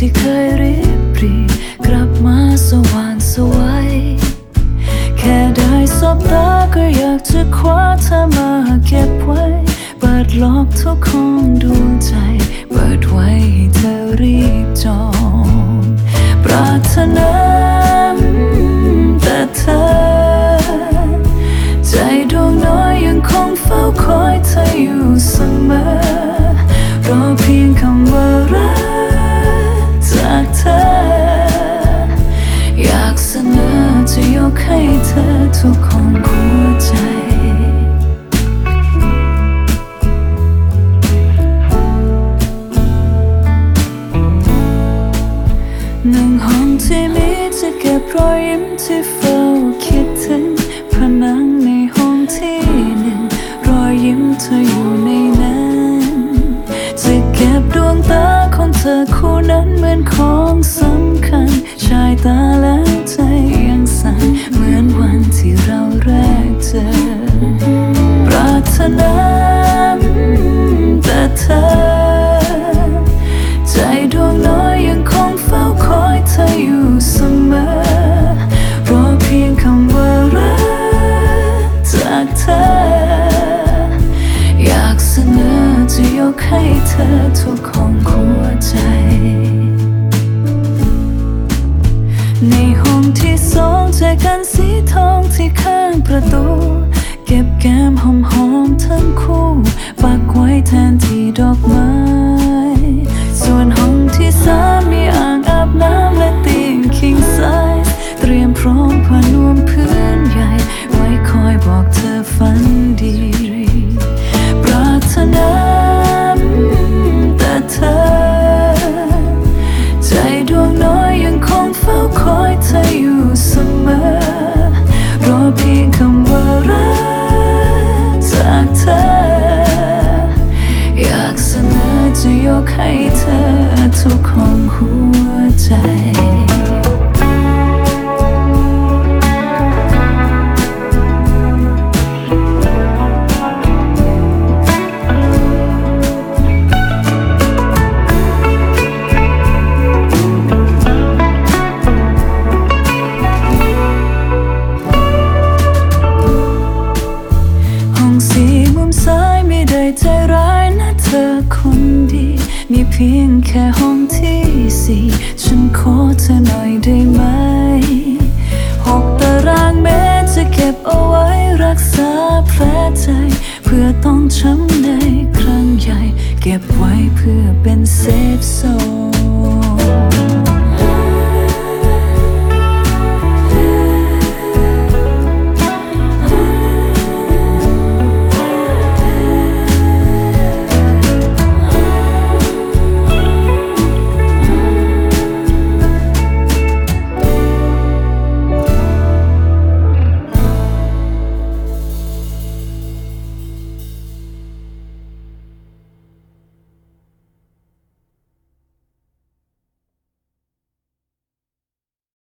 ที่เคยริบเรีกลับมาสว่างสวย แค่ได้สบตาก็อยากจะคว้าเธอมาเก็บไว้ เปิดล็อกทุกห้องดวงใจ เปิดไว้ให้เธอรีบจอง ปรารถนา เสนอจะยกให้เธอทุกของหัวใจ หนึ่งห้องที่มีจะเก็บรอยยิ้มที่เฝ้าคิดถึงผนังในห้องที่หนึ่งรอยยิ้มเธออยู่ในนั้นจะเก็บดวงตาของเธอคู่นั้นเหมือนของสำ ที่สองเจอกันสีทองที่ข้างประตู เก็บแก้มหอมหอมทั้งคู่ปักไว้แทนที่ดอกไม้ ส่วนห้องที่สาม ให้เธอทุกของหัวใจ พียงแค่ห้องที่สี่ฉันขอเธอหน่อยได้ไหมหกตารางเมตรจะเก็บเอาไว้รักษาแผลใจ เพื่อต้องช้ำในครั้งใหญ่ เก็บไว้เพื่อเป็นเซฟโซน